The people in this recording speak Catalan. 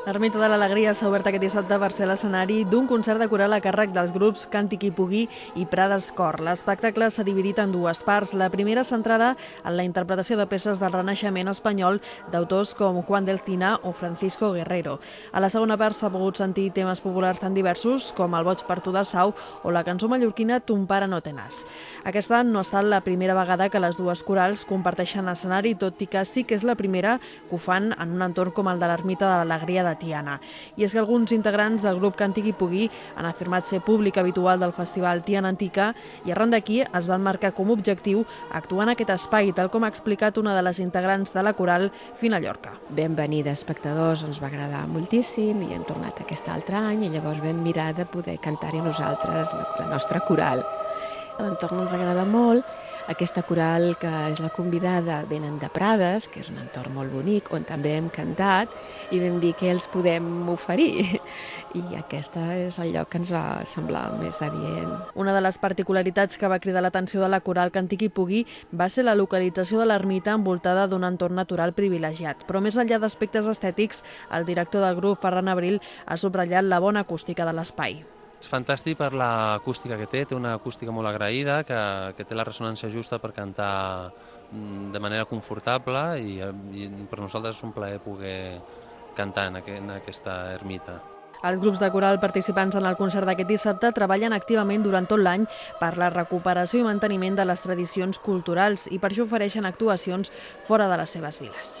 L'Ermita de l'Alegria s'ha obert aquest dissabte per ser l'escenari d'un concert de coral a càrrec dels grups Càntic i Pugui i Prades Cor. L'espectacle s'ha dividit en dues parts. La primera centrada en la interpretació de peces del Renaixement espanyol d'autors com Juan del Cina o Francisco Guerrero. A la segona part s'ha pogut sentir temes populars tan diversos com El boig per tu de Sau o la cançó mallorquina Ton pare no tenàs. Aquesta no ha estat la primera vegada que les dues corals comparteixen escenari, tot i que sí que és la primera que ho fan en un entorn com el de l'Ermita de l'Alegria de de Tiana. I és que alguns integrants del grup Càntic i Pugui han afirmat ser públic habitual del festival Tiana Antica i arran d'aquí es van marcar com a objectiu actuar en aquest espai, tal com ha explicat una de les integrants de la coral, Fina Llorca. Vam venir d'espectadors, ens va agradar moltíssim i hem tornat aquest altre any i llavors vam mirar de poder cantar-hi nosaltres, la, la nostra coral. L'entorn ens agrada molt aquesta coral que és la convidada venen de Prades, que és un entorn molt bonic, on també hem cantat, i vam dir que els podem oferir. I aquesta és el lloc que ens va semblar més adient. Una de les particularitats que va cridar l'atenció de la coral Cantic i Pugui va ser la localització de l'ermita envoltada d'un entorn natural privilegiat. Però més enllà d'aspectes estètics, el director del grup, Ferran Abril, ha subratllat la bona acústica de l'espai. És fantàstic per l'acústica que té, té una acústica molt agraïda, que, que té la ressonància justa per cantar mm, de manera confortable i, i per nosaltres és un plaer poder cantar en, aquest, en aquesta ermita. Els grups de coral participants en el concert d'aquest dissabte treballen activament durant tot l'any per la recuperació i manteniment de les tradicions culturals i per això ofereixen actuacions fora de les seves viles.